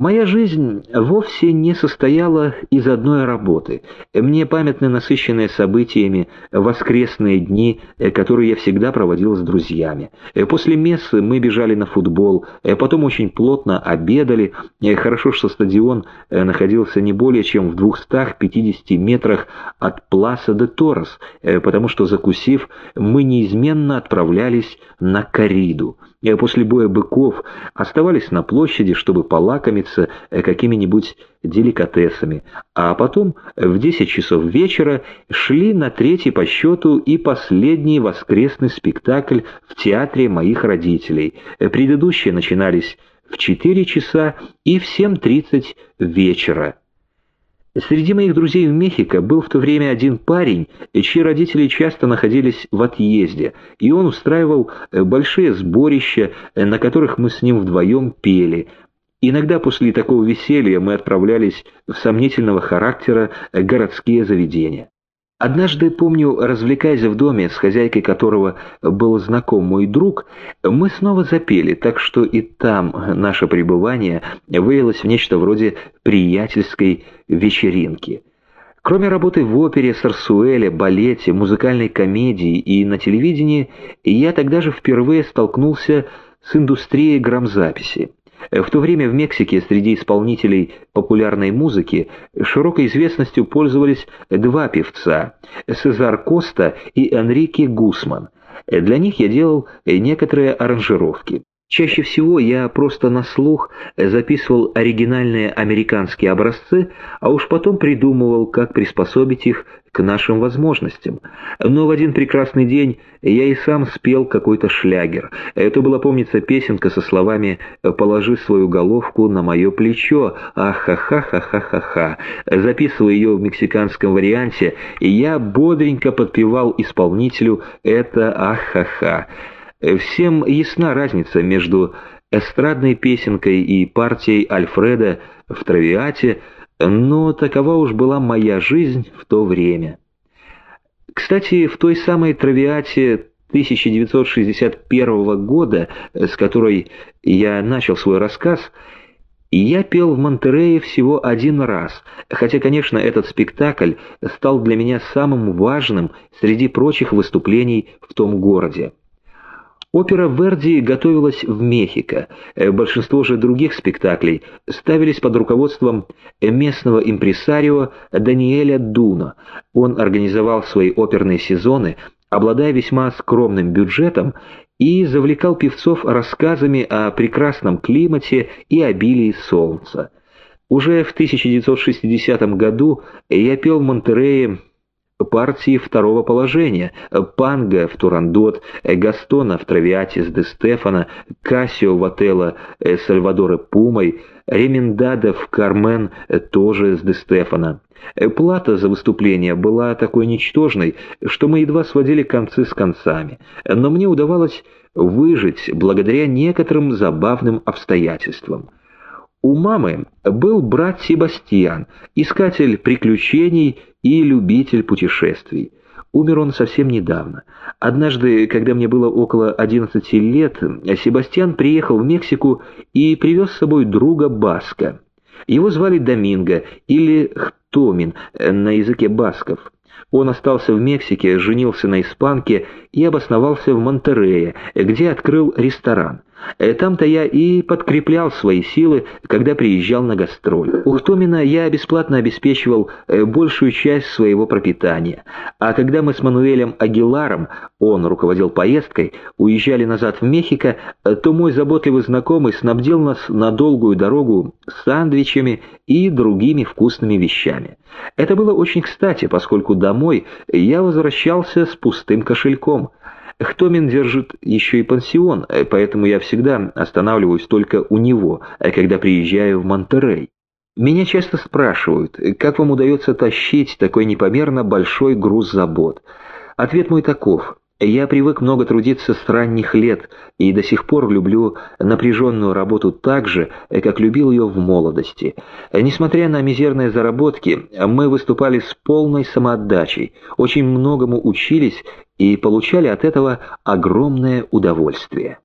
Моя жизнь вовсе не состояла из одной работы. Мне памятны насыщенные событиями воскресные дни, которые я всегда проводил с друзьями. После мессы мы бежали на футбол, потом очень плотно обедали. Хорошо, что стадион находился не более чем в 250 метрах от Пласа де Торрес, потому что, закусив, мы неизменно отправлялись на Кариду. После боя быков оставались на площади, чтобы полакомиться э, какими-нибудь деликатесами, а потом в 10 часов вечера шли на третий по счету и последний воскресный спектакль в театре моих родителей. Э, предыдущие начинались в 4 часа и в 7.30 вечера. Среди моих друзей в Мехико был в то время один парень, чьи родители часто находились в отъезде, и он устраивал э, большие сборища, э, на которых мы с ним вдвоем пели. Иногда после такого веселья мы отправлялись в сомнительного характера э, городские заведения. Однажды, помню, развлекаясь в доме, с хозяйкой которого был знаком мой друг, мы снова запели, так что и там наше пребывание вылилось в нечто вроде приятельской вечеринки. Кроме работы в опере, сарсуэле, балете, музыкальной комедии и на телевидении, я тогда же впервые столкнулся с индустрией грамзаписи. В то время в Мексике среди исполнителей популярной музыки широкой известностью пользовались два певца – Сезар Коста и Энрике Гусман. Для них я делал некоторые аранжировки. Чаще всего я просто на слух записывал оригинальные американские образцы, а уж потом придумывал, как приспособить их к нашим возможностям. Но в один прекрасный день я и сам спел какой-то шлягер. Это была, помнится, песенка со словами «Положи свою головку на мое плечо, ах-ха-ха-ха-ха-ха-ха». Записывая ее в мексиканском варианте, я бодренько подпевал исполнителю это «ах-ха-ха». Всем ясна разница между эстрадной песенкой и партией Альфреда в «Травиате», но такова уж была моя жизнь в то время. Кстати, в той самой «Травиате» 1961 года, с которой я начал свой рассказ, я пел в Монтерее всего один раз, хотя, конечно, этот спектакль стал для меня самым важным среди прочих выступлений в том городе. Опера Верди готовилась в Мехико. Э, большинство же других спектаклей ставились под руководством местного импресарио Даниэля Дуна. Он организовал свои оперные сезоны, обладая весьма скромным бюджетом, и завлекал певцов рассказами о прекрасном климате и обилии солнца. Уже в 1960 году я пел Монтерее партии второго положения, Панга в Турандот, Гастона в Травиатис де Стефана, Кассио в Отелло э, Сальвадора Пумой, Ремендада в Кармен э, тоже с де Стефана. Э, плата за выступление была такой ничтожной, что мы едва сводили концы с концами, но мне удавалось выжить благодаря некоторым забавным обстоятельствам. У мамы был брат Себастьян, искатель приключений и любитель путешествий. Умер он совсем недавно. Однажды, когда мне было около 11 лет, Себастьян приехал в Мексику и привез с собой друга Баска. Его звали Доминго или Хтомин на языке басков. Он остался в Мексике, женился на испанке и обосновался в Монтерее, где открыл ресторан. Э, там-то я и подкреплял свои силы, когда приезжал на гастроль. У Хтомина я бесплатно обеспечивал э, большую часть своего пропитания. А когда мы с Мануэлем Агиларом, он руководил поездкой, уезжали назад в Мехико, э, то мой заботливый знакомый снабдил нас на долгую дорогу сандвичами и другими вкусными вещами. Это было очень кстати, поскольку домой я возвращался с пустым кошельком – Хтомин держит еще и пансион, э, поэтому я всегда останавливаюсь только у него, э, когда приезжаю в Монтерей. Меня часто спрашивают, как вам удается тащить такой непомерно большой груз забот. Ответ мой таков. Я привык много трудиться с ранних лет и до сих пор люблю напряженную работу так же, как любил ее в молодости. Несмотря на мизерные заработки, мы выступали с полной самоотдачей, очень многому учились и получали от этого огромное удовольствие.